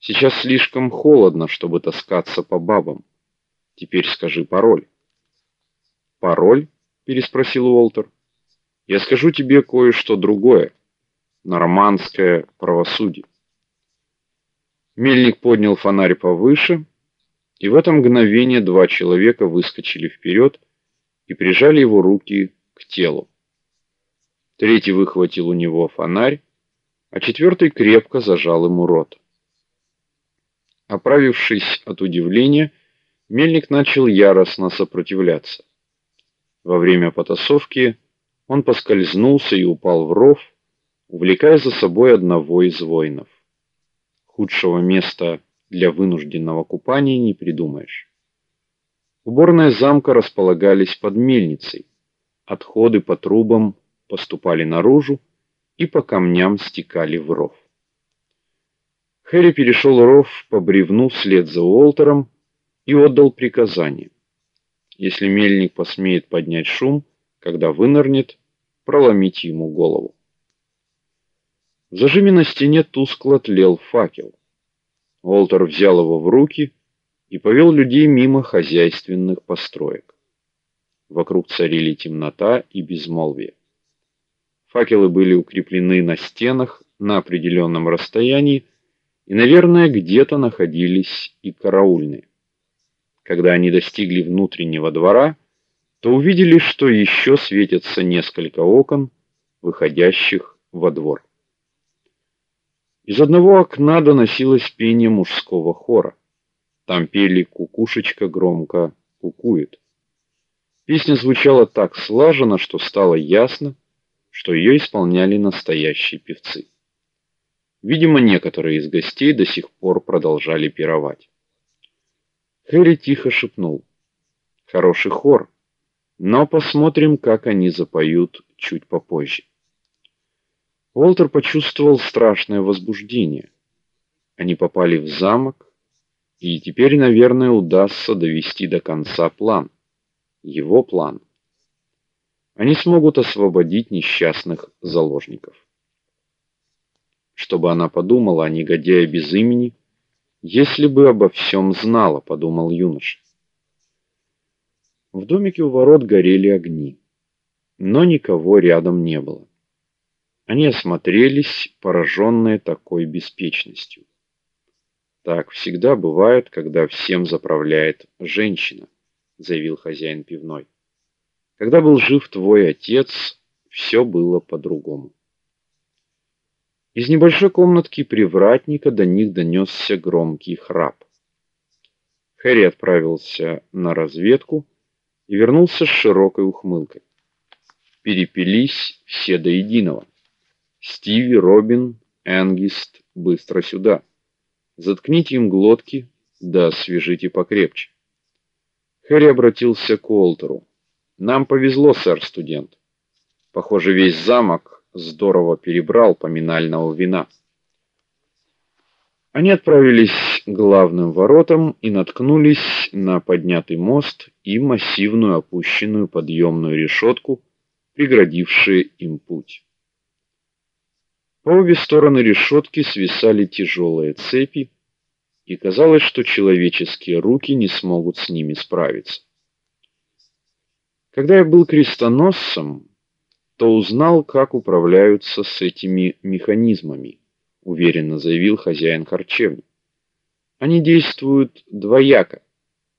Сейчас слишком холодно, чтобы таскаться по бабам. Теперь скажи пароль. Пароль? переспросил Уолтер. Я скажу тебе кое-что другое. Нормандское правосудие. Мельник поднял фонарь повыше, и в это мгновение два человека выскочили вперед и прижали его руки к телу. Третий выхватил у него фонарь, а четвертый крепко зажал ему рот. Оправившись от удивления, Мельник начал яростно сопротивляться. Во время потасовки он поскользнулся и упал в ров, увлекая за собой одного из воинов. Худшего места для вынужденного купания не придумаешь. Уборные замка располагались под мельницей. Отходы по трубам поступали наружу и по камням стекали в ров. Хэри перешел ров по бревну вслед за Уолтером и отдал приказание. Если мельник посмеет поднять шум, когда вынырнет, проломить ему голову. В зажиме на стене тускло тлел факел. Уолтер взял его в руки и повел людей мимо хозяйственных построек. Вокруг царили темнота и безмолвие. Факелы были укреплены на стенах на определенном расстоянии, и, наверное, где-то находились и караульные. Когда они достигли внутреннего двора, то увидели, что еще светятся несколько окон, выходящих во двор. Из одного окна доносилось пение мужского хора. Там пели кукушечка громко кукует. Песня звучала так слаженно, что стало ясно, что ее исполняли настоящие певцы. Видимо, некоторые из гостей до сих пор продолжали пировать. Хэри тихо шепнул: "Хороший хор, но посмотрим, как они запоют чуть попозже". Уолтер почувствовал страшное возбуждение. Они попали в замок, и теперь, наверное, удастся довести до конца план. Его план они смогут освободить несчастных заложников. Чтобы она подумала о негодяе без имени, если бы обо всем знала, подумал юноша. В домике у ворот горели огни, но никого рядом не было. Они осмотрелись, пораженные такой беспечностью. Так всегда бывает, когда всем заправляет женщина, заявил хозяин пивной. Когда был жив твой отец, все было по-другому. Из небольшой комнатки привратника до них донесся громкий храп. Хэри отправился на разведку и вернулся с широкой ухмылкой. Перепились все до единого. Стиви, Робин, Энгист, быстро сюда. Заткните им глотки, да свяжите покрепче. Хэри обратился к Уолтеру. Нам повезло, сэр студент. Похоже, весь замок здорово перебрал поминального вина. Они отправились к главным воротам и наткнулись на поднятый мост и массивную опущенную подъемную решетку, преградившие им путь. По обе стороны решетки свисали тяжелые цепи, и казалось, что человеческие руки не смогут с ними справиться. Когда я был крестоносцем, то узнал, как управляются с этими механизмами, уверенно заявил хозяин харчевни. Они действуют двояко.